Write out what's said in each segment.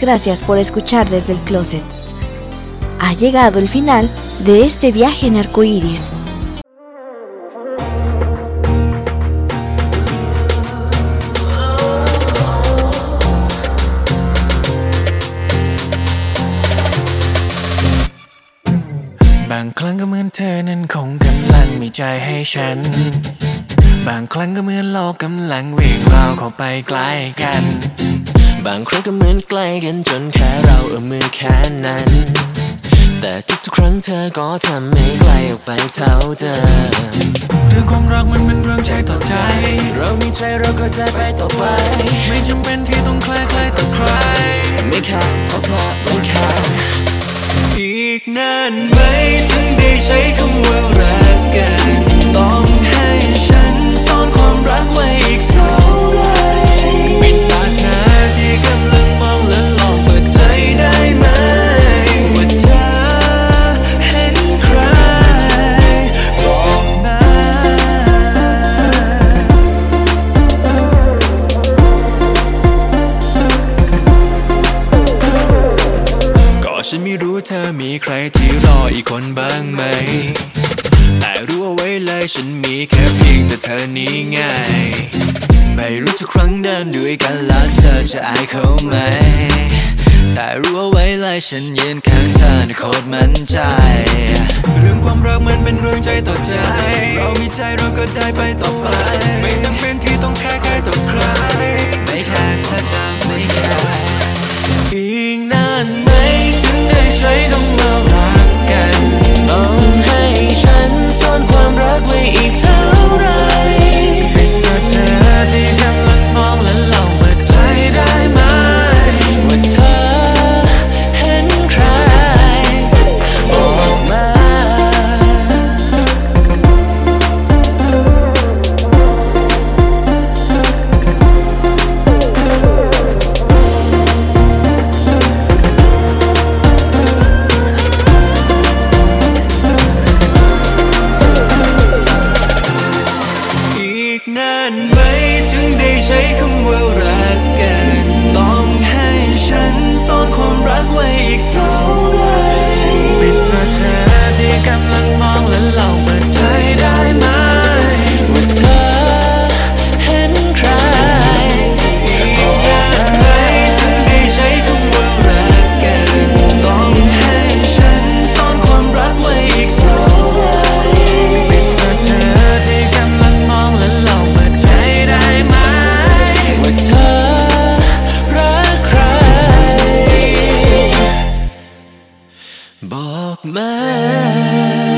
gracias por escuchar desde el closet. Ha llegado el final de este viaje en arcoíris. บางครั้งก็เหมือนใจให้ฉันบางครั้งก็เหมือนโลกกำลังวิ่งเราเข้าไกลกันจนแค่เราเอื้อมมือแค่นั้น แต่ทุกๆครั้งเธอก็ทำให้ไกลออกไปเท่าเดิมเรื่องความรักมันเป็นเรื่องใจต่อใจ เรามีใจเราก็ได้ไปต่อไป ไม่จำเป็นที่ต้องคล้ายคล้ายต่อใคร ไม่แค่เท่าเธอไม่แค่อีกนานไหมถึงได้ใช้คำว่ารักกัน ต้องให้ฉันซ่อนความรักไว้อีกเท่า ใครที่รออีกคนบ้างไหม แต่รู้เอาไว้เลยฉันมีแค่เพียงแต่เธอนี้ไง ไม่รู้จะครั้งเดินด้วยกันแล้วเธอจะอายเขาไหม แต่รู้เอาไว้เลยฉันยืนข้างเธอในโคตรมั่นใจ เรื่องความรักมันเป็นเรื่องใจต่อใจ เรามีใจเราก็ได้ไปต่อไป ไม่จำเป็นที่ต้องแค่ใครต่อใคร ไม่แค่เธอจะไม่แค่อีกนาน ไหมถึงได้ใช้คำว่ารักกัน ต้องให้ฉันซ่อนความรักไว้อีกเท่าไร love.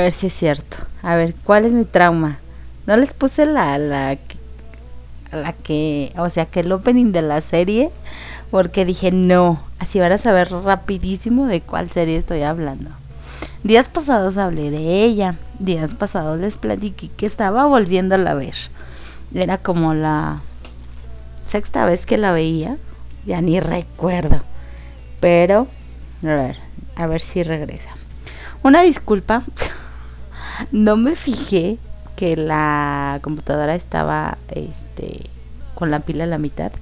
Ver si es cierto. A ver, ¿cuál es mi trauma? No les puse la, la, la que, o sea, que el opening de la serie, porque dije, no, así van a saber rapidísimo de cuál serie estoy hablando. Días pasados hablé de ella, días pasados les platiqué que estaba volviéndola a ver. Era como la sexta vez que la veía, ya ni recuerdo. Pero, a ver, a ver si regresa. Una disculpa, no me fijé que la computadora estaba este con la pila a la mitad.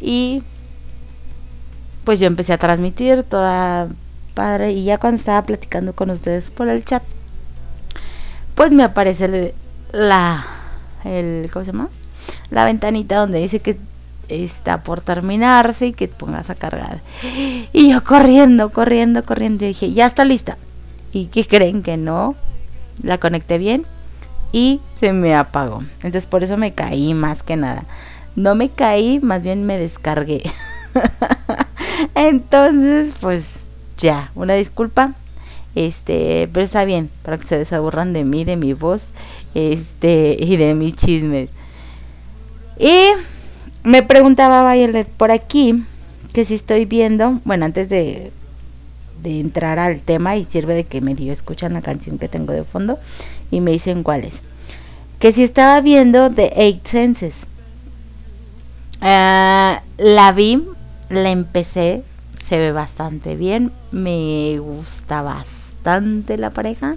Y pues yo empecé a transmitir toda padre y ya cuando estaba platicando con ustedes por el chat, pues me aparece la el ¿cómo se llama? La ventanita donde dice que está por terminarse y que pongas a cargar. Y yo corriendo, corriendo, corriendo, dije, ya está lista. ¿Y qué creen que no? La conecté bien y se me apagó. Entonces por eso me caí más que nada. No me caí, más bien me descargué. Entonces, pues ya, una disculpa. Este, pero está bien, para que se desaburran de mí, de mi voz, este, y de mis chismes. Y me preguntaba Violet por aquí que si estoy viendo, bueno, antes de, de entrar al tema y sirve de que medio escuchan la canción que tengo de fondo y me dicen cuál es. Que si estaba viendo The Eight Senses. Ah, la vi, la empecé, se ve bastante bien, me gusta bastante la pareja.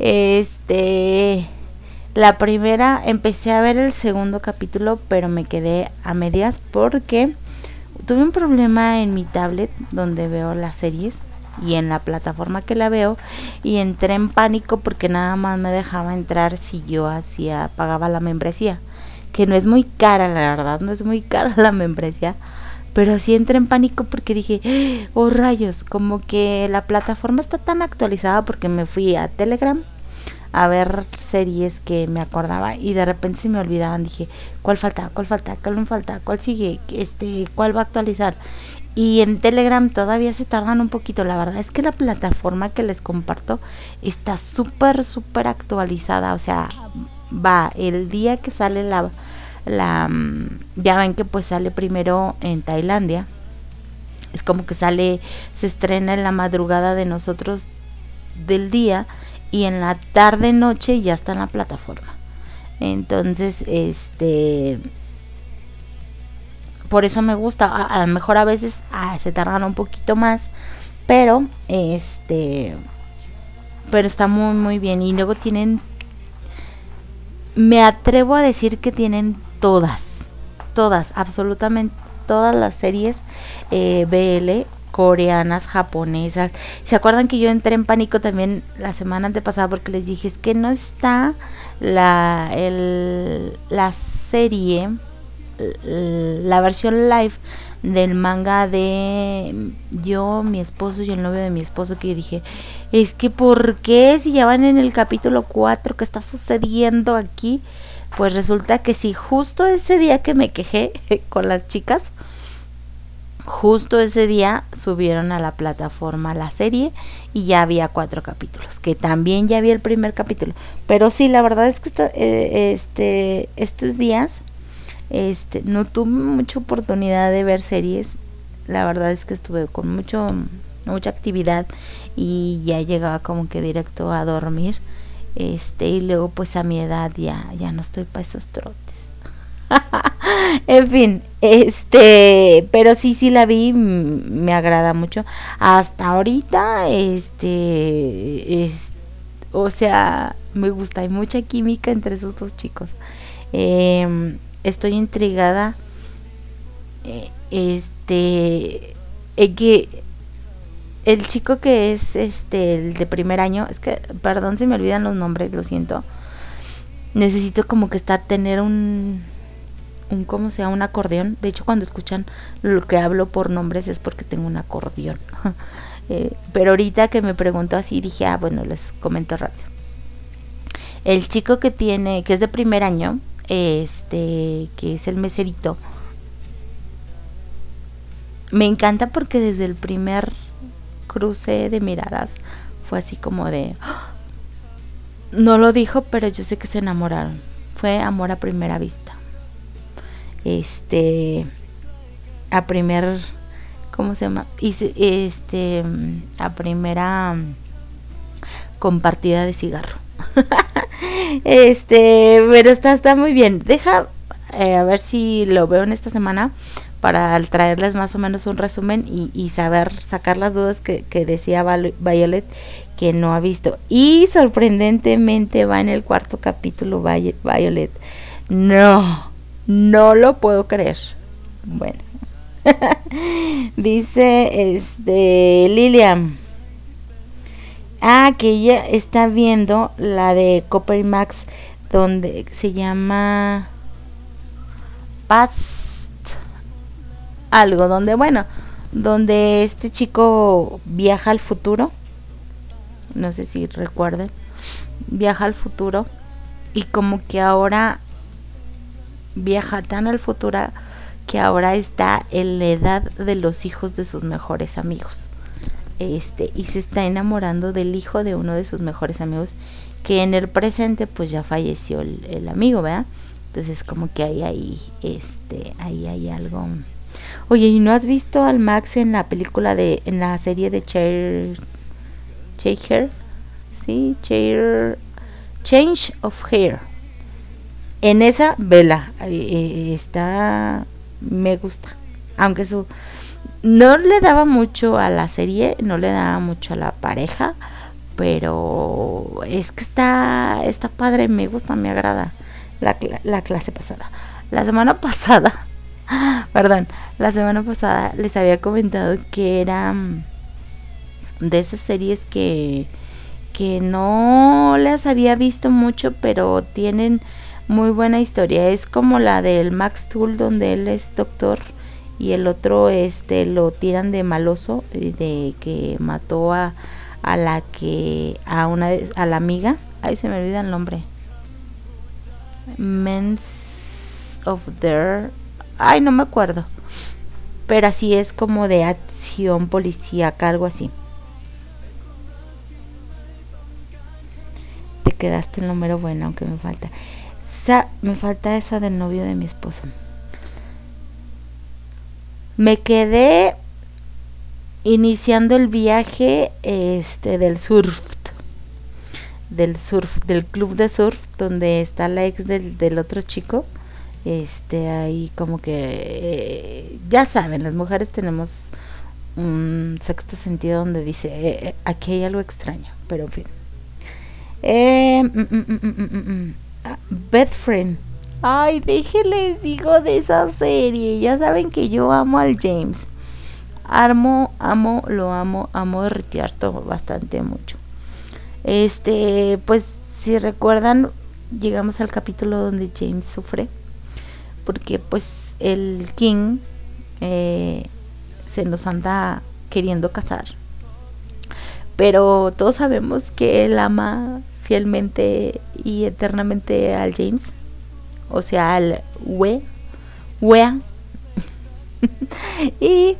Este, la primera, empecé a ver el segundo capítulo, pero me quedé a medias porque tuve un problema en mi tablet donde veo las series y en la plataforma que la veo y entré en pánico porque nada más me dejaba entrar si yo hacía pagaba la membresía que no es muy cara la verdad no es muy cara la membresía pero sí entré en pánico porque dije oh rayos como que la plataforma está tan actualizada porque me fui a Telegram a ver series que me acordaba y de repente se me olvidaban dije cuál falta cuál falta cuál me falta cuál sigue este cuál va a actualizar y en Telegram todavía se tardan un poquito. La verdad es que la plataforma que les comparto está súper, súper actualizada. O sea, va el día que sale la, la... Mm, ya ven que pues sale primero en Tailandia. Es como que sale, se estrena en la madrugada de nosotros del día y en la tarde noche ya está en la plataforma. Entonces, este por eso me gusta. A, lo mejor a veces ah, se tardan un poquito más, pero este, pero está muy muy bien. Y luego tienen, me atrevo a decir que tienen todas, todas, absolutamente todas las series eh, BL coreanas, japonesas. ¿Se acuerdan que yo entré en pánico también la semana antepasada porque les dije es que no está la, el, la serie la versión live del manga de yo, mi esposo y el novio de mi esposo que dije, es que ¿por qué si ya van en el capítulo 4 que está sucediendo aquí? Pues resulta que si justo ese día que me quejé con las chicas, justo ese día subieron a la plataforma la serie y ya había cuatro capítulos, que también ya había el primer capítulo. Pero sí, la verdad es que eh, este, estos días este, no tuve mucha oportunidad de ver series. La verdad es que estuve con mucho mucha actividad y ya llegaba como que directo a dormir. Este, y luego pues a mi edad ya ya no estoy para esos trotes. en fin, este, pero sí sí la vi, me agrada mucho. Hasta ahorita este es o sea, me gusta, hay mucha química entre esos dos chicos. Eh, estoy intrigada. Eh, este. que el chico que es este el de primer año, es que, perdón si me olvidan los nombres, lo siento. Necesito como que estar, tener un, un, ¿cómo se llama? Un acordeón. De hecho, cuando escuchan lo que hablo por nombres es porque tengo un acordeón. Eh, pero ahorita que me preguntó así, dije, ah, bueno, les comento rápido. El chico que tiene, que es de primer año, este, que es el meserito. Me encanta porque desde el primer cruce de miradas fue así como de... ¡Ah! No lo dijo, pero yo sé que se enamoraron. Fue amor a primera vista. Este... A primer... ¿Cómo se llama? Este... A primera compartida de cigarro. este, pero está, está muy bien. Deja eh, a ver si lo veo en esta semana para traerles más o menos un resumen y, saber sacar las dudas que, que, decía Violet que no ha visto. Y sorprendentemente va en el cuarto capítulo Violet. No, no lo puedo creer. Bueno. Dice este Lilian. Ah, que ella está viendo la de Copper Max donde se llama Past algo, donde bueno, donde este chico viaja al futuro. No sé si recuerden. Viaja al futuro y como que ahora viaja tan al futuro que ahora está en la edad de los hijos de sus mejores amigos. Este, y se está enamorando del hijo de uno de sus mejores amigos, que en el presente pues ya falleció el, amigo, ¿verdad? Entonces como que ahí hay, este, ahí hay algo. Oye, ¿y no has visto al Max en la película de, en la serie de Chair, Chair, sí, Chair, Change of Hair? En esa vela eh, está, me gusta, aunque su no le daba mucho a la serie, no le daba mucho a la pareja, pero es que está, está padre, me gusta, me agrada la, la clase pasada. La semana pasada, perdón, la semana pasada les había comentado que era mm, de esas series que, que no las había visto mucho, pero tienen muy buena historia. Es como la del Max Tool, donde él es doctor y el otro este lo tiran de maloso eh, de que mató a, a la que a una a la amiga. Ay se me olvida el nombre. Men's of Their ay no me acuerdo. Pero así es como de acción policíaca algo así. Te quedaste el número bueno aunque me falta. Me falta esa del novio de mi esposo me quedé iniciando el viaje este del surf del surf del club de surf donde está la ex del, del otro chico este ahí como que eh, ya saben las mujeres tenemos un sexto sentido donde dice eh, eh, aquí hay algo extraño pero en fin. Eh, mm, mm, mm, ah, Bedfriend Ay, déjenles digo de esa serie. Ya saben que yo amo al James. Amo, amo, lo amo, amo de todo bastante mucho. Este, pues si recuerdan, llegamos al capítulo donde James sufre. Porque pues el King eh, se nos anda queriendo casar. Pero todos sabemos que él ama fielmente y eternamente al James o sea, al we, wea. y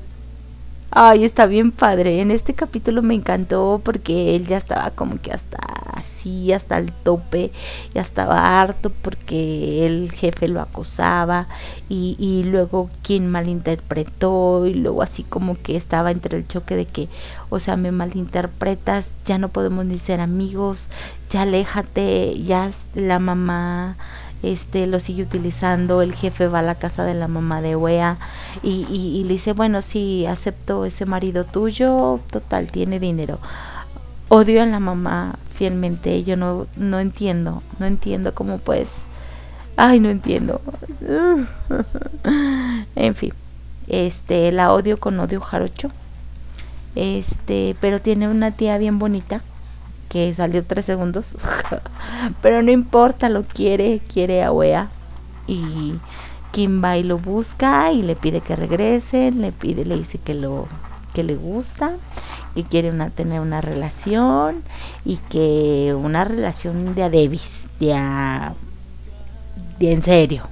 ay, está bien padre. En este capítulo me encantó porque él ya estaba como que hasta así, hasta el tope, ya estaba harto porque el jefe lo acosaba y, y luego quien malinterpretó y luego así como que estaba entre el choque de que, o sea, me malinterpretas, ya no podemos ni ser amigos, ya aléjate, ya la mamá este lo sigue utilizando, el jefe va a la casa de la mamá de Wea y, y, le dice, bueno, sí, acepto ese marido tuyo, total, tiene dinero. Odio a la mamá fielmente, yo no, no entiendo, no entiendo cómo pues, ay, no entiendo. en fin, este, la odio con odio jarocho. Este, pero tiene una tía bien bonita que salió tres segundos. Pero no importa, lo quiere, quiere a Wea. Y Kim va y lo busca y le pide que regrese, le pide, le dice que lo que le gusta, que quiere una, tener una relación y que una relación de a Davis, de a, de en serio,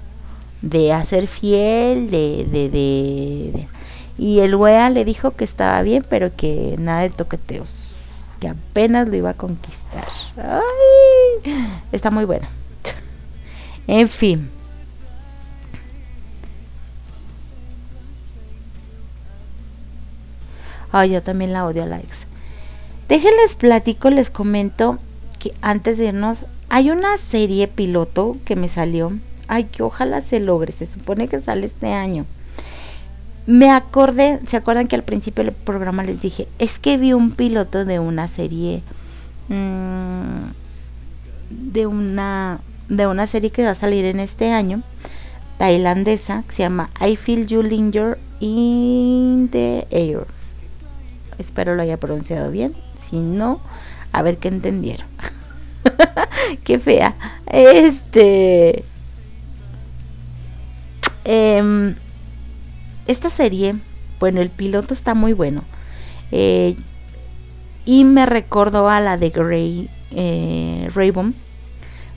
de hacer fiel, de, de, de, y el wea le dijo que estaba bien, pero que nada de toqueteos apenas lo iba a conquistar. está muy bueno. En fin. Ay, yo también la odio a la ex. Déjenles platico, les comento que antes de irnos, hay una serie piloto que me salió. Ay, que ojalá se logre. Se supone que sale este año. Me acordé, ¿se acuerdan que al principio del programa les dije, es que vi un piloto de una serie mmm, de una de una serie que va a salir en este año tailandesa que se llama I Feel You Linger in the Air. Espero lo haya pronunciado bien. Si no, a ver qué entendieron. qué fea. Este. Em, esta serie, bueno, el piloto está muy bueno. Eh, y me recordó a la de Grey eh,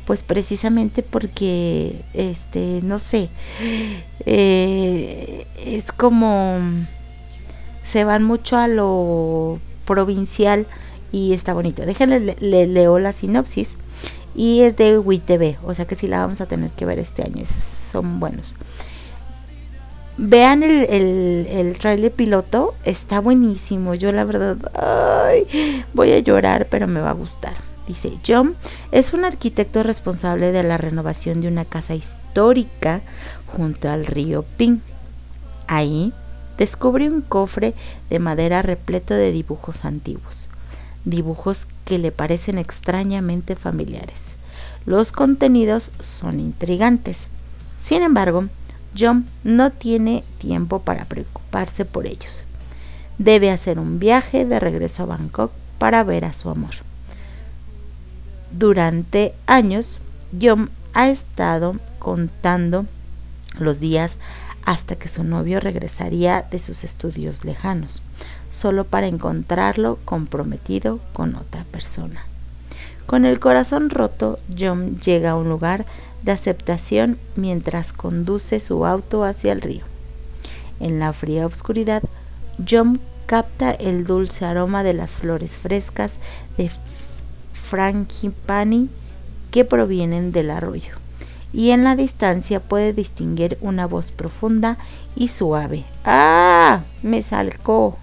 pues precisamente porque este no sé eh, es como se van mucho a lo provincial y está bonito déjenle le, leo la sinopsis y es de WITV o sea que sí la vamos a tener que ver este año son buenos vean el, el, el trailer piloto está buenísimo yo la verdad voy a llorar pero me va a gustar Dice, John es un arquitecto responsable de la renovación de una casa histórica junto al río Ping. Ahí descubre un cofre de madera repleto de dibujos antiguos, dibujos que le parecen extrañamente familiares. Los contenidos son intrigantes. Sin embargo, John no tiene tiempo para preocuparse por ellos. Debe hacer un viaje de regreso a Bangkok para ver a su amor. Durante años, John ha estado contando los días hasta que su novio regresaría de sus estudios lejanos, solo para encontrarlo comprometido con otra persona. Con el corazón roto, John llega a un lugar de aceptación mientras conduce su auto hacia el río. En la fría oscuridad, John capta el dulce aroma de las flores frescas de frangipani que provienen del arroyo, y en la distancia puede distinguir una voz profunda y suave. ¡Ah! Me salcó.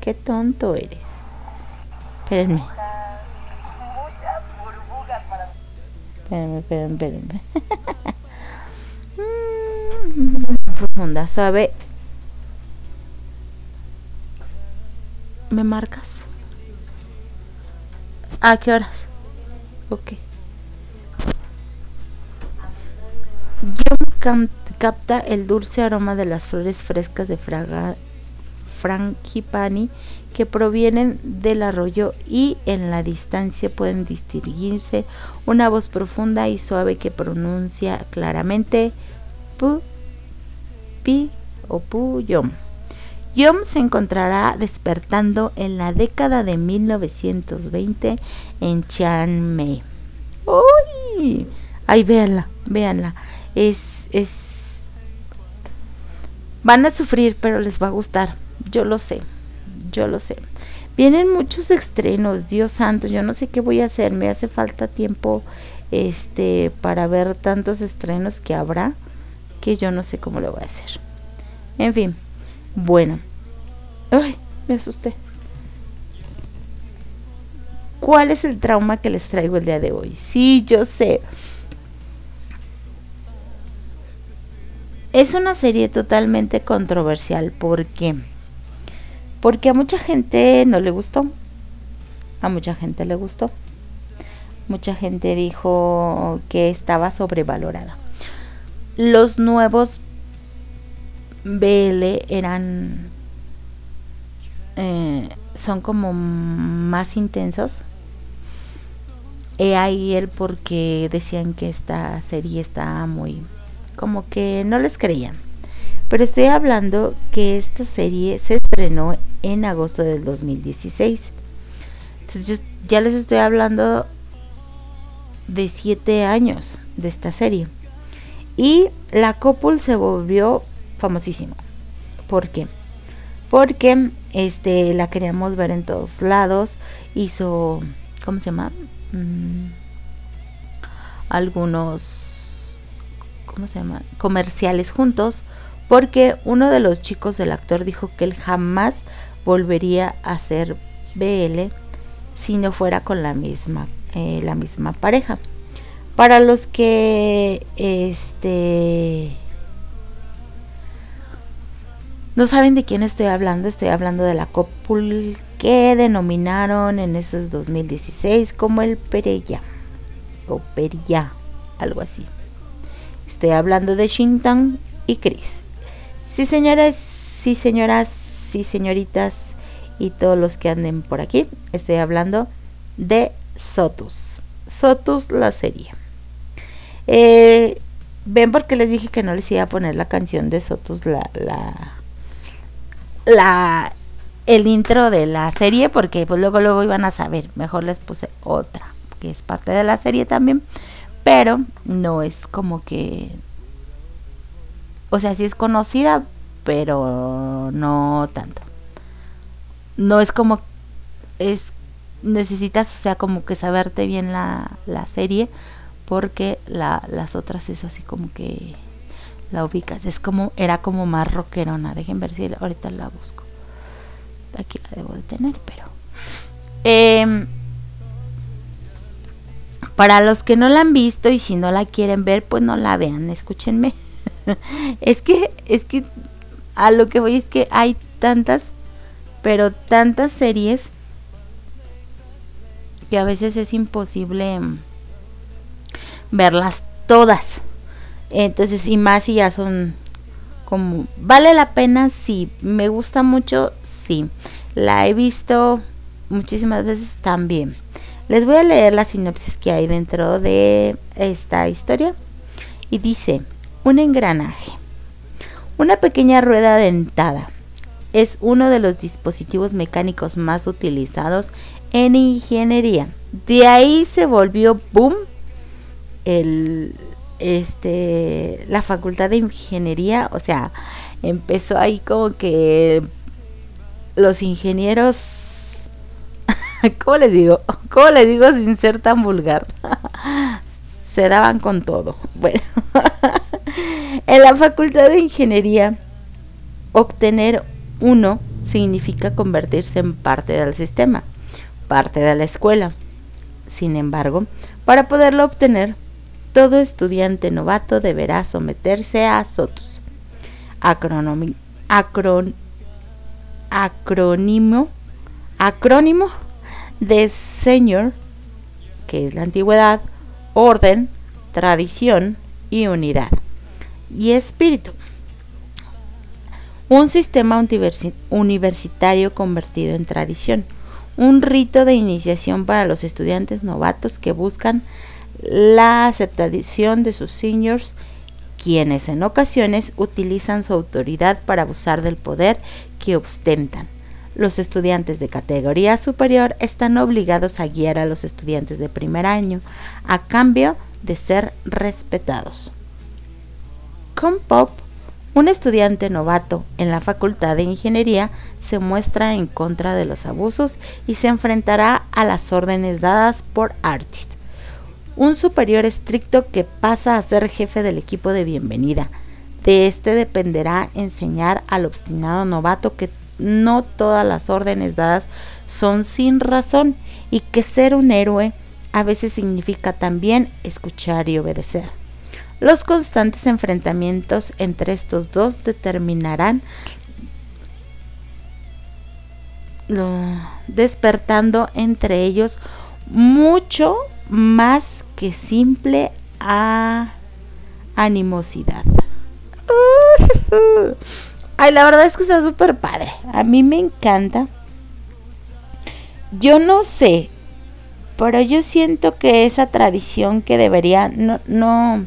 ¡Qué tonto eres! Espérenme. Espérenme, espérenme, espérenme. profunda, suave. ¿Me marcas? ¿A qué horas? Ok. John capta el dulce aroma de las flores frescas de fraga, frangipani que provienen del arroyo y en la distancia pueden distinguirse una voz profunda y suave que pronuncia claramente pu, pi o pu yom. Se encontrará despertando en la década de 1920 en Chiang. ¡Uy! Ay, véanla, véanla. Es, es... Van a sufrir, pero les va a gustar. Yo lo sé, yo lo sé. Vienen muchos estrenos, Dios santo, yo no sé qué voy a hacer. Me hace falta tiempo este para ver tantos estrenos que habrá que yo no sé cómo lo voy a hacer. En fin, bueno. Ay, me asusté. ¿Cuál es el trauma que les traigo el día de hoy? Sí, yo sé. Es una serie totalmente controversial. ¿Por qué? Porque a mucha gente no le gustó. A mucha gente le gustó. Mucha gente dijo que estaba sobrevalorada. Los nuevos BL eran eh, son como más intensos. He ahí el porque decían que esta serie está muy como que no les creían. Pero estoy hablando que esta serie se estrenó en agosto del 2016. Entonces ya les estoy hablando de siete años de esta serie. Y la Copul se volvió famosísima. ¿Por qué? Porque este la queríamos ver en todos lados. Hizo, ¿cómo se llama? Mm, algunos, ¿cómo se llama? Comerciales juntos. Porque uno de los chicos del actor dijo que él jamás volvería a hacer BL si no fuera con la misma, eh, la misma pareja. Para los que este No saben de quién estoy hablando, estoy hablando de la cópula que denominaron en esos 2016 como el Perella o Perilla, algo así. Estoy hablando de Shintan y Chris. Sí, señores, sí, señoras, sí, señoritas y todos los que anden por aquí, estoy hablando de Sotus. Sotus la serie. Eh, Ven porque les dije que no les iba a poner la canción de Sotus, la, la, la, el intro de la serie, porque pues luego, luego iban a saber. Mejor les puse otra, que es parte de la serie también, pero no es como que, o sea, sí es conocida, pero no tanto. No es como, es, necesitas, o sea, como que saberte bien la, la serie porque la, las otras es así como que la ubicas. Es como, era como más rockerona. Dejen ver si ahorita la busco. Aquí la debo de tener, pero. Em, para los que no la han visto y si no la quieren ver, pues no la vean, escúchenme. es que, es que a lo que voy es que hay tantas, pero tantas series que a veces es imposible verlas todas. Entonces, y más si ya son como, ¿vale la pena? Sí. ¿Me gusta mucho? Sí. La he visto muchísimas veces también. Les voy a leer la sinopsis que hay dentro de esta historia. Y dice, un engranaje. Una pequeña rueda dentada. Es uno de los dispositivos mecánicos más utilizados en ingeniería. De ahí se volvió boom el este la facultad de ingeniería, o sea, empezó ahí como que los ingenieros ¿cómo les digo? ¿Cómo les digo sin ser tan vulgar? Se daban con todo. Bueno, en la facultad de ingeniería obtener uno significa convertirse en parte del sistema, parte de la escuela. Sin embargo, para poderlo obtener, todo estudiante novato deberá someterse a SOTUS, acrónimo, acrónimo de Señor, que es la antigüedad, orden, tradición y unidad, y espíritu. Un sistema universitario convertido en tradición, un rito de iniciación para los estudiantes novatos que buscan la aceptación de sus seniors, quienes en ocasiones utilizan su autoridad para abusar del poder que ostentan. Los estudiantes de categoría superior están obligados a guiar a los estudiantes de primer año a cambio de ser respetados. Con Pop, un estudiante novato en la Facultad de Ingeniería se muestra en contra de los abusos y se enfrentará a las órdenes dadas por Artit, un superior estricto que pasa a ser jefe del equipo de bienvenida. De este dependerá enseñar al obstinado novato que no todas las órdenes dadas son sin razón y que ser un héroe a veces significa también escuchar y obedecer. Los constantes enfrentamientos entre estos dos determinarán despertando entre ellos mucho más que simple animosidad. Ay, la verdad es que está súper padre. A mí me encanta. Yo no sé, pero yo siento que esa tradición que debería, no, no,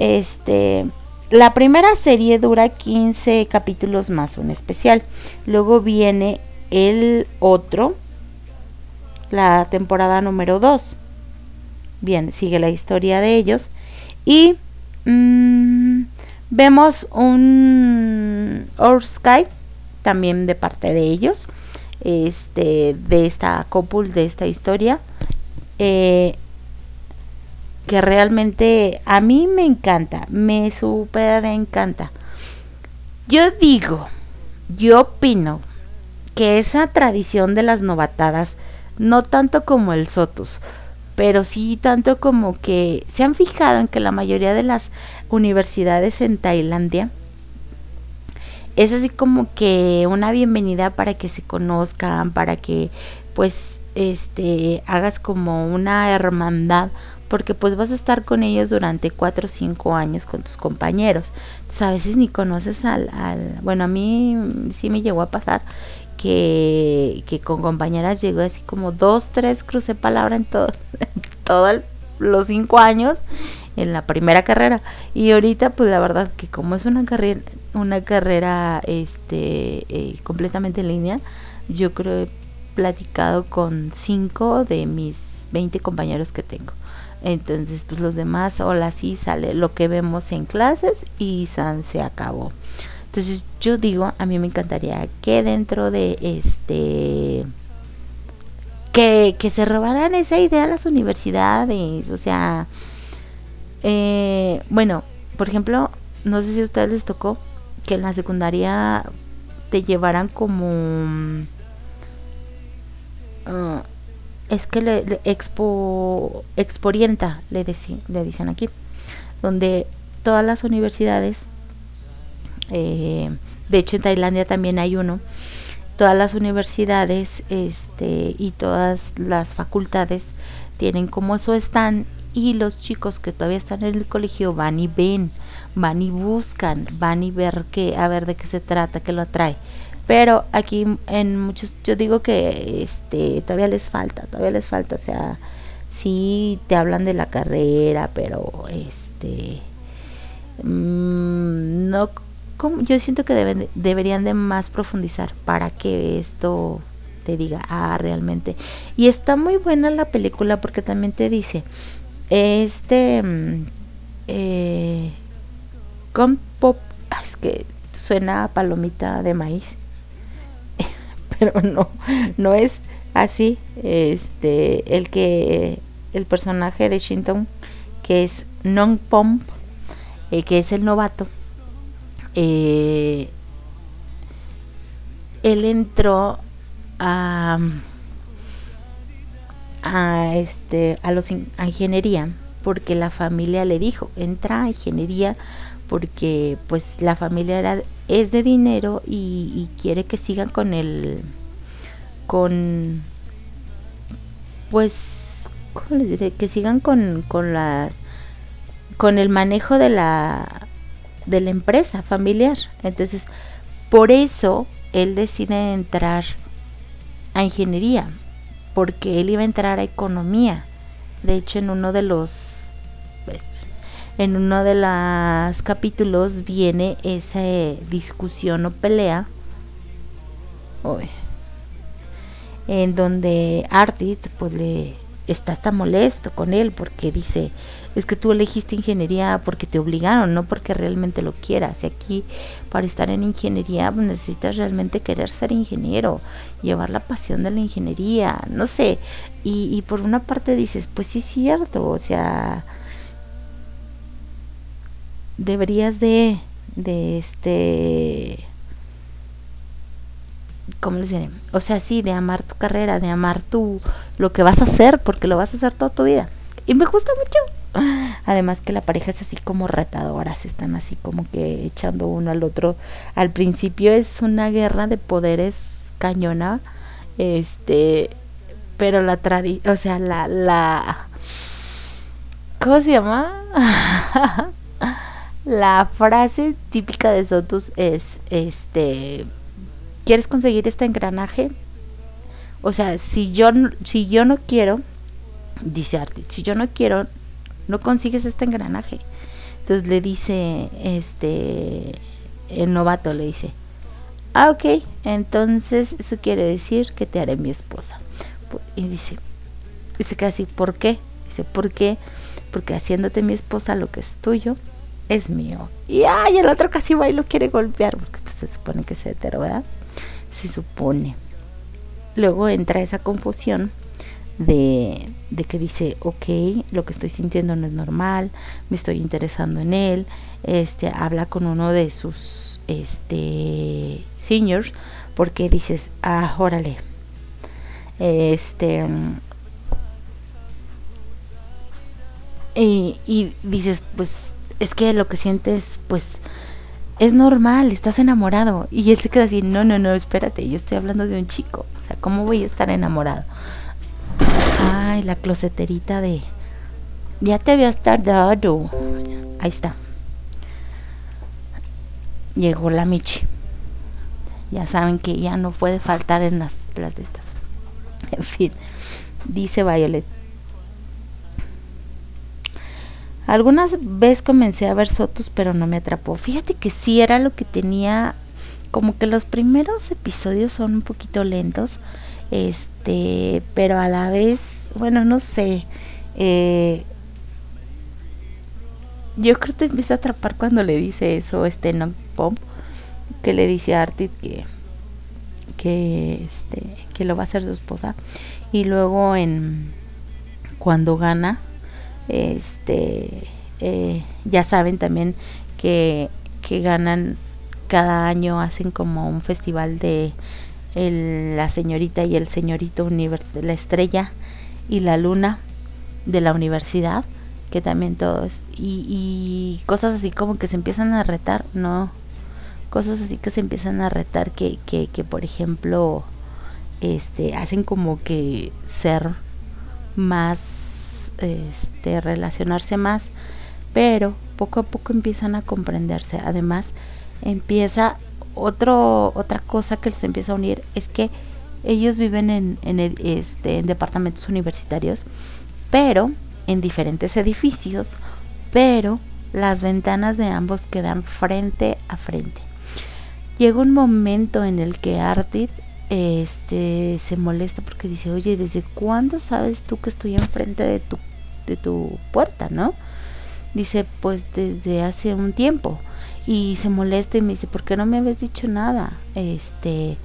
este, la primera serie dura 15 capítulos más un especial. Luego viene el otro, la temporada número 2 bien, sigue la historia de ellos. Y mm, vemos un Sky también de parte de ellos, este, de esta cópula, de esta historia, eh, que realmente a mí me encanta, me súper encanta. Yo digo, yo opino que esa tradición de las novatadas, no tanto como el Sotus, pero sí tanto como que se han fijado en que la mayoría de las universidades en Tailandia es así como que una bienvenida para que se conozcan, para que pues este hagas como una hermandad porque pues vas a estar con ellos durante cuatro o cinco años con tus compañeros. Entonces a veces ni conoces al, al, bueno, a mí sí me llegó a pasar que, que con compañeras llegó así como dos, tres crucé palabra en todo, todos los cinco años en la primera carrera. Y ahorita pues la verdad que como es una carrera, una carrera este eh, completamente en línea, yo creo he platicado con cinco de mis 20 compañeros que tengo. Entonces, pues los demás, hola, sí sale lo que vemos en clases y San se acabó. Entonces, yo digo, a mí me encantaría que dentro de este que, que se robaran esa idea las universidades, o sea, eh, bueno, por ejemplo, no sé si a ustedes les tocó que en la secundaria te llevaran como uh, es que le, expo exporienta le, le dicen aquí donde todas las universidades eh, de hecho en Tailandia también hay uno todas las universidades este y todas las facultades tienen como eso están y los chicos que todavía están en el colegio van y ven, van y buscan, van y ver qué, a ver de qué se trata, qué lo atrae. Pero aquí en muchos, yo digo que este todavía les falta, todavía les falta, o sea, sí te hablan de la carrera, pero este mmm, no como, yo siento que deben, deberían de más profundizar para que esto te diga, ah, realmente. Y está muy buena la película porque también te dice, este mm, eh, con pop, es que suena a palomita de maíz, pero no, no es así. Este, el que el personaje de Shinton, que es Non Pomp, eh, que es el novato, eh, él entró a a este a los a ingeniería porque la familia le dijo entra a ingeniería porque pues la familia era es de dinero y, quiere que sigan con el con pues ¿cómo les diré? que sigan con, con las con el manejo de la de la empresa familiar entonces por eso él decide entrar a ingeniería porque él iba a entrar a economía. De hecho, en uno de los en uno de los capítulos viene esa discusión o pelea en donde Artit pues le está hasta molesto con él porque dice, es que tú elegiste ingeniería porque te obligaron, no porque realmente lo quieras. Y aquí para estar en ingeniería pues, necesitas realmente querer ser ingeniero, llevar la pasión de la ingeniería, no sé. Y, y por una parte dices, pues sí es cierto, o sea, deberías de, de este ¿cómo les diré? O sea, sí, de amar tu carrera, de amar tu lo que vas a hacer, porque lo vas a hacer toda tu vida. Y me gusta mucho. Además que la pareja es así como retadora, se están así como que echando uno al otro. Al principio es una guerra de poderes cañona, este, pero la tradición, o sea, la, la, ¿cómo se llama? la frase típica de Sotus es, este, ¿quieres conseguir este engranaje? O sea, si yo, si yo no quiero, dice Artie, si yo no quiero, no consigues este engranaje. Entonces le dice, este, el novato le dice, ah, ok, entonces eso quiere decir que te haré mi esposa. Y dice, dice casi, ¿por qué? Dice, ¿por qué? Porque haciéndote mi esposa lo que es tuyo es mío. Y ay, el otro casi va y lo quiere golpear, porque pues, se supone que es hetero, ¿verdad? se supone. Luego entra esa confusión de, de, que dice, ok, lo que estoy sintiendo no es normal, me estoy interesando en él, este, habla con uno de sus este, seniors, porque dices, ah, órale, este, y, y dices, pues, es que lo que sientes, pues, es normal, estás enamorado. Y él se queda así, no, no, no, espérate, yo estoy hablando de un chico. O sea, ¿cómo voy a estar enamorado? Ay, la closeterita de... Ya te habías tardado. Ahí está. Llegó la Michi. Ya saben que ya no puede faltar en las, las de estas. En fin, dice Violet. Algunas veces comencé a ver Sotos, pero no me atrapó. Fíjate que sí era lo que tenía, como que los primeros episodios son un poquito lentos, este, pero a la vez, bueno, no sé, eh, yo creo que te empieza a atrapar cuando le dice eso, este, no, Pop, que le dice a Artit que, que, este, que lo va a hacer su esposa, y luego en, cuando gana, este eh, ya saben también que, que ganan cada año hacen como un festival de la señorita y el señorito univers la estrella y la luna de la universidad que también todo es y, y cosas así como que se empiezan a retar no cosas así que se empiezan a retar que, que, que por ejemplo este hacen como que ser más este, relacionarse más, pero poco a poco empiezan a comprenderse. Además, empieza otro, otra cosa que les empieza a unir es que ellos viven en, en, este, en departamentos universitarios, pero en diferentes edificios, pero las ventanas de ambos quedan frente a frente. Llega un momento en el que Artit este, se molesta porque dice, oye, ¿desde cuándo sabes tú que estoy enfrente de tu de tu puerta, ¿no? Dice, pues desde hace un tiempo. Y se molesta y me dice, ¿por qué no me habías dicho nada? Este,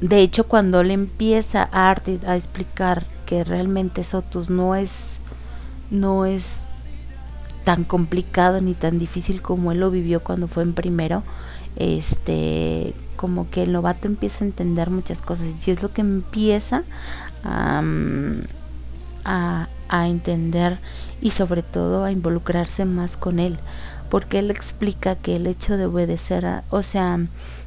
de hecho, cuando le empieza a Artie a explicar que realmente Sotus no es, no es tan complicado ni tan difícil como él lo vivió cuando fue en primero, este, como que el novato empieza a entender muchas cosas y es lo que empieza a, a, a entender y sobre todo a involucrarse más con él, porque él explica que el hecho de obedecer, a, o sea,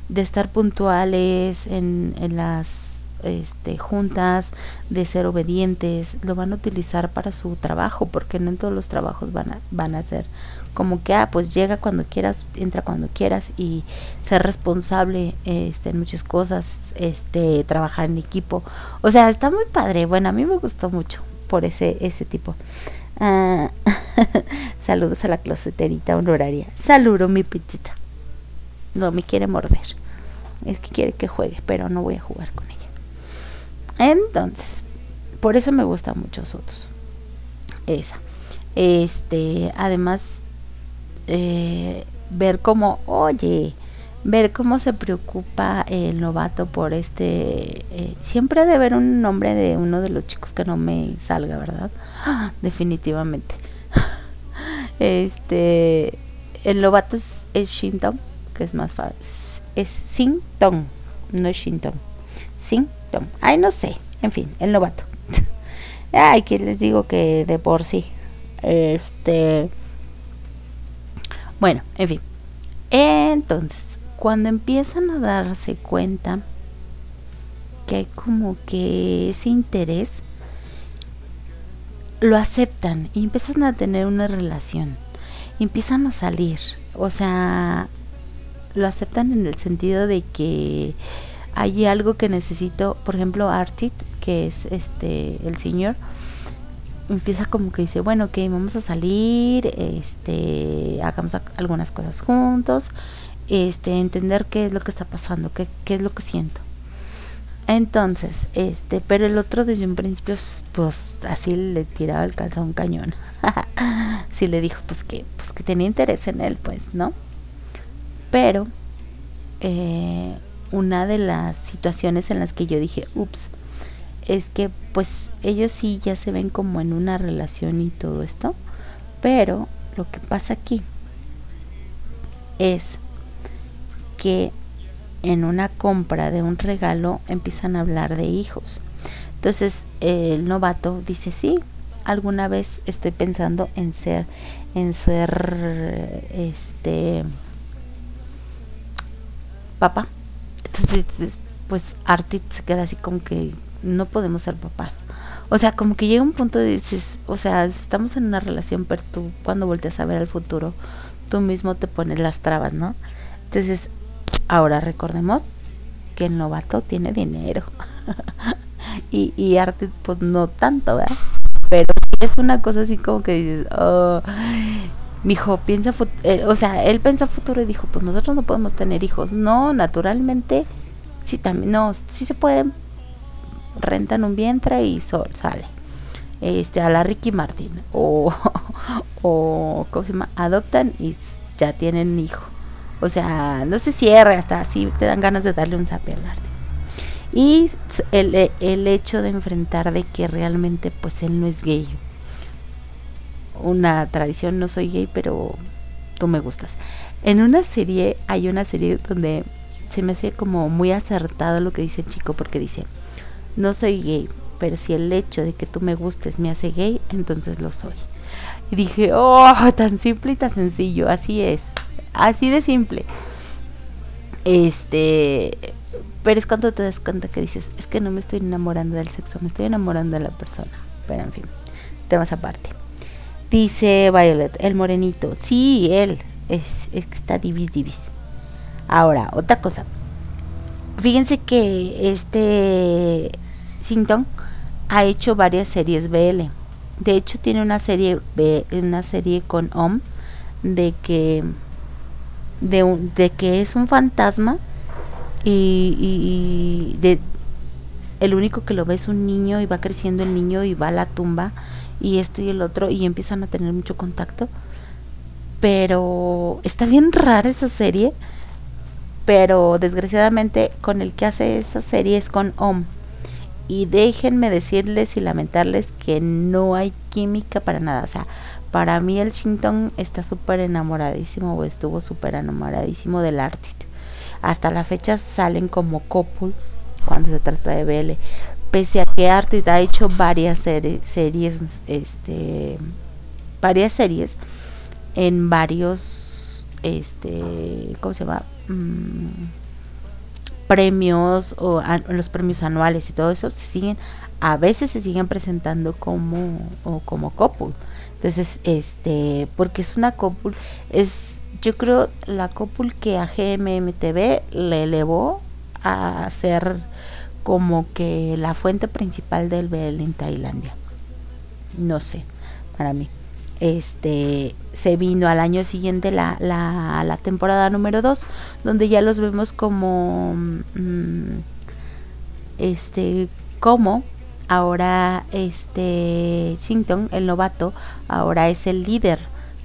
de estar puntuales en, en las este, juntas, de ser obedientes, lo van a utilizar para su trabajo, porque no en todos los trabajos van a, van a ser como que, ah, pues llega cuando quieras, entra cuando quieras y ser responsable este, en muchas cosas, este, trabajar en equipo. O sea, está muy padre. Bueno, a mí me gustó mucho por ese, ese tipo. Ah, saludos a la closeterita honoraria. Saludo mi pichita. No me quiere morder. Es que quiere que juegue, pero no voy a jugar con ella. Entonces, por eso me gusta mucho Sotos. Esa. Este, además, eh, ver como, oye, ver cómo se preocupa el novato por este eh, siempre de ver un nombre de uno de los chicos que no me salga verdad definitivamente. Este el novato es, Shinton que es más fácil. Es Sinton no es Shinton Sinton ay no sé. En fin el novato. Ay que les digo que de por sí. Este bueno en fin. Entonces cuando empiezan a darse cuenta que hay como que ese interés, lo aceptan y empiezan a tener una relación, empiezan a salir, o sea, lo aceptan en el sentido de que hay algo que necesito, por ejemplo, Artit, que es este el señor, empieza como que dice, bueno, ok, vamos a salir, este, hagamos algunas cosas juntos este, entender qué es lo que está pasando, qué, qué es lo que siento. Entonces, este, pero el otro desde un principio, pues, así le tiraba el calzón cañón. sí le dijo, pues que, pues que tenía interés en él, pues, ¿no? Pero eh, una de las situaciones en las que yo dije, ups, es que pues ellos sí ya se ven como en una relación y todo esto, pero lo que pasa aquí es que en una compra de un regalo empiezan a hablar de hijos. Entonces el novato dice, sí, alguna vez estoy pensando en ser, en ser, este, papá. Entonces, pues Artit se queda así como que no podemos ser papás. O sea, como que llega un punto de dices, o sea, estamos en una relación, pero tú cuando volteas a ver al futuro, tú mismo te pones las trabas, ¿no? Entonces, ahora recordemos que el novato tiene dinero. y, y Artit, pues no tanto, ¿verdad? Pero es una cosa así como que dices, oh, dijo, piensa, eh, o sea, él piensa futuro y dijo, pues nosotros no podemos tener hijos. No, naturalmente, sí también, no, sí se pueden, rentan un vientre y sol, sale. Este, a la Ricky Martin, o, o, ¿cómo se llama? Adoptan y ya tienen hijo. O sea, no se cierra hasta así, te dan ganas de darle un zape al arte. Y el, el hecho de enfrentar de que realmente pues él no es gay una tradición, no soy gay, pero tú me gustas. En una serie, hay una serie donde se me hace como muy acertado lo que dice el chico, porque dice, no soy gay, pero si el hecho de que tú me gustes me hace gay, entonces lo soy. Y dije, oh, tan simple y tan sencillo, así es, así de simple. Este, pero es cuando te das cuenta que dices, es que no me estoy enamorando del sexo, me estoy enamorando de la persona. Pero en fin, temas aparte. Dice Violet, el morenito. Sí, él. Es, que está divis divis. Ahora, otra cosa. Fíjense que este Sinton ha hecho varias series BL. De hecho, tiene una serie B, una serie con Om de que de, un, de que es un fantasma y, y, de el único que lo ve es un niño y va creciendo el niño y va a la tumba y esto y el otro y empiezan a tener mucho contacto. Pero está bien rara esa serie, pero desgraciadamente con el que hace esa serie es con Om. Y déjenme decirles y lamentarles que no hay química para nada. O sea, para mí el Shinton está súper enamoradísimo o estuvo súper enamoradísimo del Artit. Hasta la fecha salen como couple cuando se trata de BL pese a que Artit ha hecho varias series, este, varias series en varios, este, ¿cómo se llama? Mm, premios o los premios anuales y todo eso se siguen, a veces se siguen presentando como o como couple. Entonces, este, porque es una couple, es, yo creo, la couple que a GMMTV le elevó a ser como que la fuente principal del BL en Tailandia. No sé, para mí. Este se vino al año siguiente la, la, la temporada número 2, donde ya los vemos como mm, este como ahora este Shinton, el novato, ahora es el líder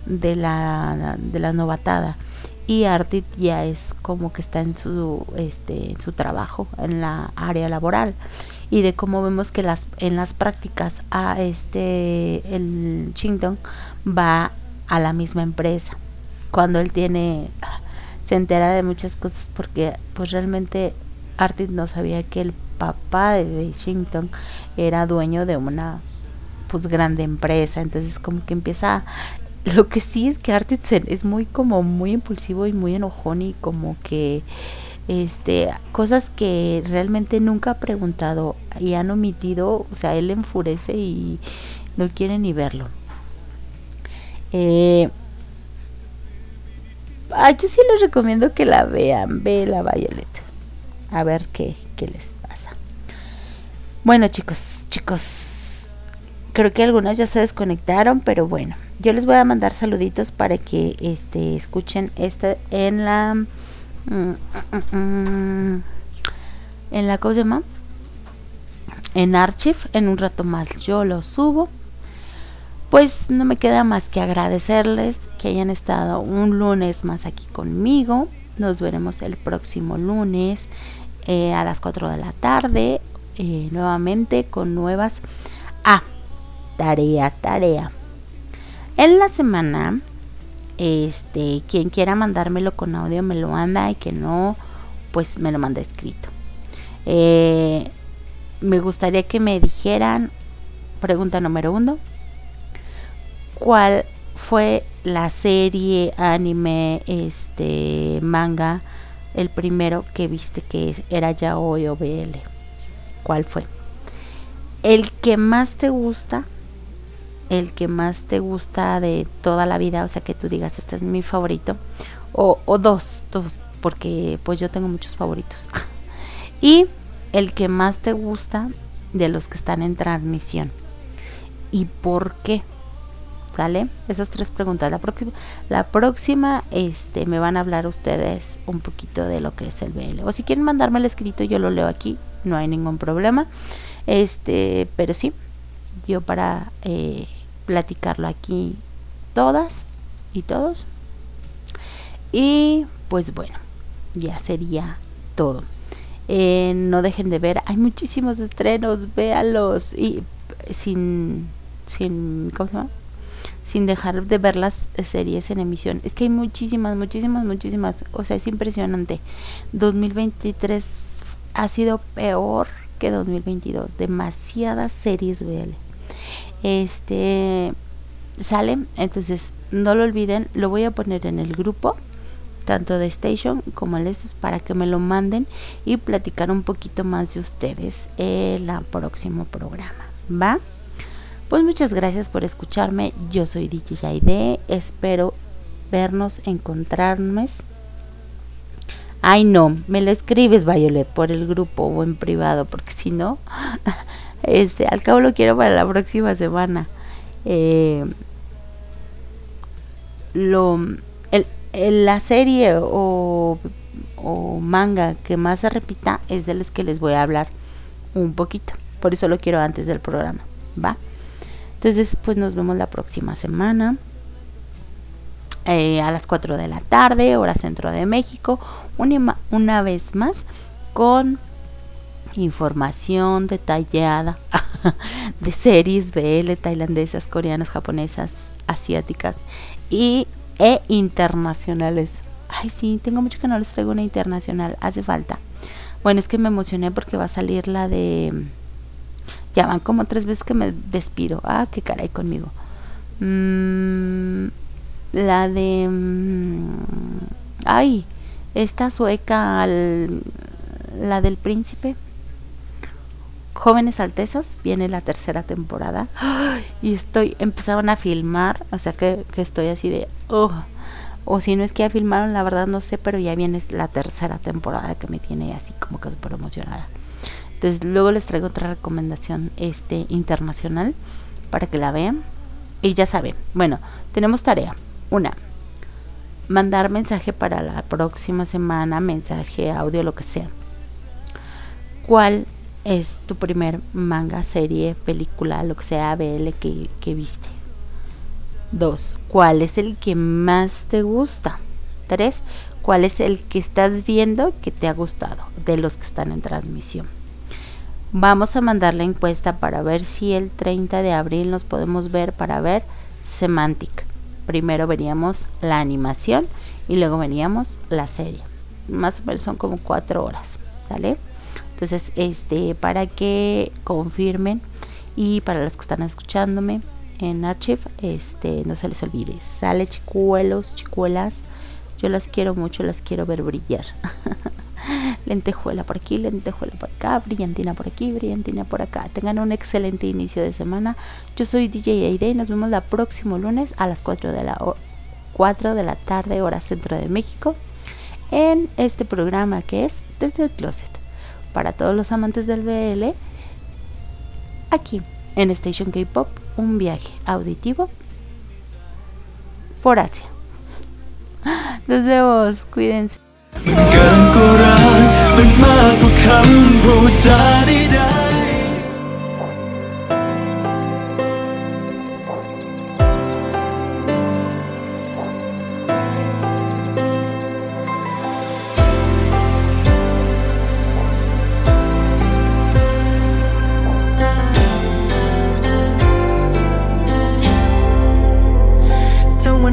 de la, de la novatada. Y Artit ya es como que está en su este en su trabajo en la área laboral y de cómo vemos que las en las prácticas a este el Chingdong va a la misma empresa. Cuando él tiene se entera de muchas cosas porque pues realmente Artit no sabía que el papá de, de era dueño de una pues grande empresa. Entonces como que empieza lo que sí es que Artitsen es muy como muy impulsivo y muy enojón y como que este cosas que realmente nunca ha preguntado y han omitido, o sea, él enfurece y no quiere ni verlo. Eh, ah, yo sí les recomiendo que la vean, ve la Violet. A ver qué, qué les pasa. Bueno, chicos, chicos, creo que algunas ya se desconectaron, pero bueno, yo les voy a mandar saluditos para que este escuchen este en la en la ¿cómo se llama? en Archive en un rato más yo lo subo. Pues no me queda más que agradecerles que hayan estado un lunes más aquí conmigo. Nos veremos el próximo lunes eh, a las 4 de la tarde eh, nuevamente con nuevas ah tarea tarea. En la semana, este, quien quiera mandármelo con audio me lo manda y que no, pues me lo manda escrito. Eh, me gustaría que me dijeran, pregunta número uno, ¿cuál fue la serie, anime, este, manga el primero que viste que era ya hoy o BL. ¿Cuál fue? El que más te gusta, el que más te gusta de toda la vida, o sea que tú digas, este es mi favorito, o, o dos, dos, porque pues yo tengo muchos favoritos. y el que más te gusta de los que están en transmisión. ¿Y por qué? ¿Sale? Esas tres preguntas. La próxima, la próxima este, me van a hablar ustedes un poquito de lo que es el BL. O si quieren mandarme el escrito, yo lo leo aquí, no hay ningún problema. Este, pero sí, yo para eh, platicarlo aquí todas y todos. Y pues bueno, ya sería todo. Eh, no dejen de ver, hay muchísimos estrenos, véalos y sin, sin, ¿cómo se llama? Sin dejar de ver las series en emisión. Es que hay muchísimas, muchísimas, muchísimas. O sea, es impresionante. 2023 ha sido peor que 2022. Demasiadas series, véale. Este sale, entonces no lo olviden, lo voy a poner en el grupo tanto de Station como el estos para que me lo manden y platicar un poquito más de ustedes el próximo programa. ¿Va? Pues muchas gracias por escucharme. Yo soy DJ Yaide. Espero vernos, encontrarnos. Ay, no, me lo escribes, Violet, por el grupo o en privado, porque si no, este, al cabo lo quiero para la próxima semana. Eh, lo, el, la serie o, manga que más se repita es de los que les voy a hablar un poquito. Por eso lo quiero antes del programa, ¿va? Entonces, pues nos vemos la próxima semana. eh, a las 4 de la tarde, hora centro de México, una, una vez más con información detallada de series BL tailandesas, coreanas, japonesas, asiáticas y e internacionales. Ay, sí, tengo mucho que no les traigo una internacional, hace falta. Bueno, es que me emocioné porque va a salir la de ya van como tres veces que me despido. Ah, qué caray conmigo. Mm, la de mm, ay, esta sueca la del príncipe. Jóvenes Altezas, viene la tercera temporada. Ay, y estoy, empezaron a filmar, o sea que, que estoy así de, oh. o si no es que ya filmaron, la verdad no sé, pero ya viene la tercera temporada que me tiene así como que súper emocionada. Entonces luego les traigo otra recomendación este internacional para que la vean. Y ya saben, bueno, tenemos tarea. Una, mandar mensaje para la próxima semana, mensaje, audio, lo que sea. ¿Cuál es tu primer manga, serie, película, lo que sea, BL que, que viste? Dos, ¿cuál es el que más te gusta? Tres, ¿cuál es el que estás viendo que te ha gustado de los que están en transmisión? Vamos a mandar la encuesta para ver si el 30 de abril nos podemos ver para ver Semantic. Primero veríamos la animación y luego veríamos la serie. Más o menos son como cuatro horas, ¿sale? Entonces, este, para que confirmen y para los que están escuchándome en Archive, este, no se les olvide. Sale chicuelos, chicuelas. Yo las quiero mucho, las quiero ver brillar. lentejuela por aquí, lentejuela por acá, brillantina por aquí, brillantina por acá. Tengan un excelente inicio de semana. Yo soy DJ Aide y nos vemos el próximo lunes a las 4 de la, 4 de la tarde, hora centro de México, en este programa que es Desde el Closet. Para todos los amantes del BL, aquí en Station K-Pop, un viaje auditivo por Asia. Nos vemos, cuídense.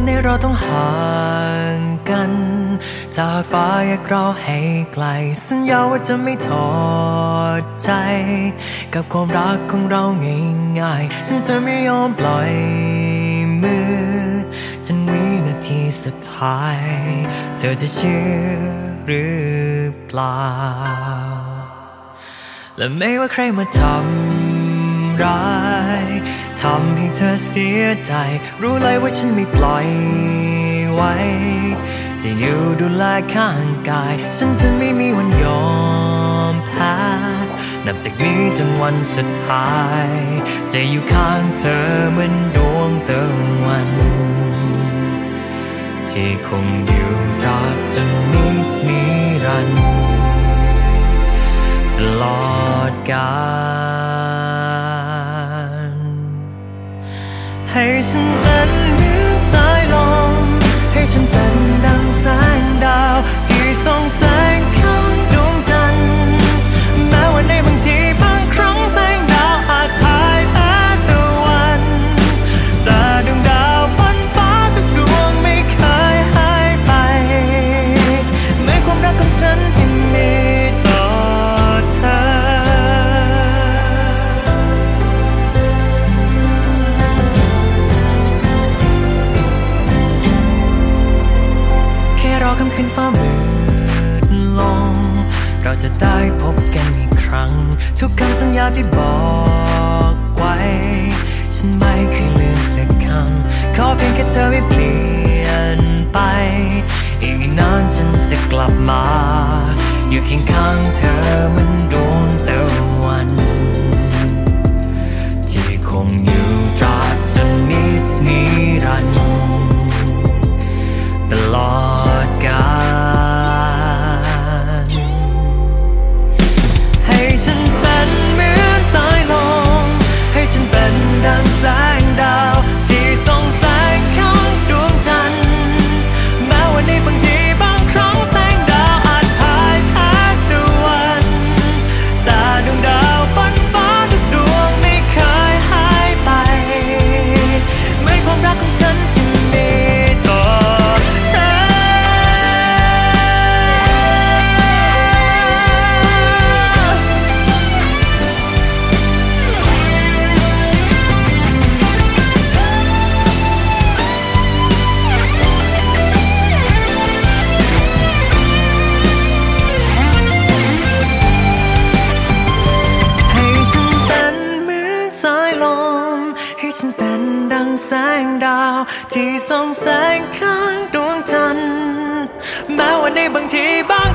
นนี้เราต้องห่างกัน จากฟ้าอยากเราให้ไกล สัญญาว่าจะไม่ทอดใจ กับความรักของเราง่ายๆฉันจะไม่ยอมปล่อยมือจนวินาทีสุดท้าย เธอจะเชื่อหรือเปล่า และไม่ว่าใครมาทำร้าย ทำให้เธอเสียใจ รู้เลยว่าฉันไม่ปล่อยไว้ จะอยู่ดูแลข้างกาย ฉันจะไม่มีวันยอมแพ้นับจากนี้จนวันสุดท้าย จะอยู่ข้างเธอเหมือนดวงตะวัน ที่คงอยู่ตราบจนนิดนิรันดร์ตลอดกาล ให้ฉันเป็นเหมือนสายลมให้ฉันเป็นดังแสงดาวที่ส่องแสง ฟ้ามืดลง เราจะได้พบกันอีกครั้ง ทุกคำสัญญาที่บอกไว้ ฉันไม่เคยลืมสักคำขอเพียงแค่เธอไม่เปลี่ยนไป อีกไม่นานฉันจะกลับมา อยู่เคียงข้างเธอเหมือนดวงตะวันที่คงอยู่ตราบจนนิดนิ ในบางทีบาง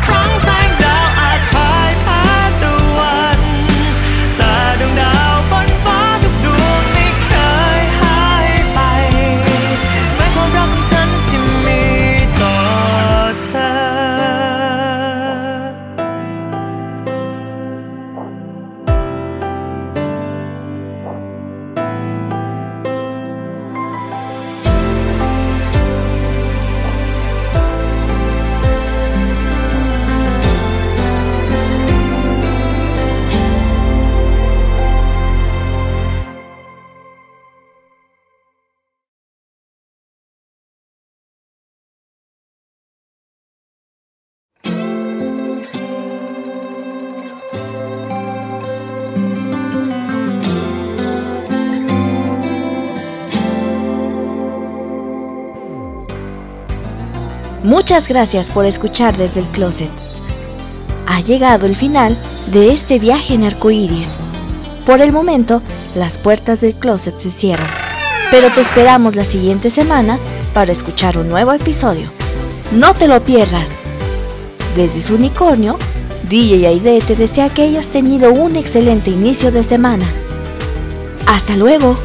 Muchas gracias por escuchar desde el closet. Ha llegado el final de este viaje en arcoíris. Por el momento, las puertas del closet se cierran, pero te esperamos la siguiente semana para escuchar un nuevo episodio. No te lo pierdas. Desde su unicornio, DJ Aide te desea que hayas tenido un excelente inicio de semana. Hasta luego.